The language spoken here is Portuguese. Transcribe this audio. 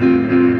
Música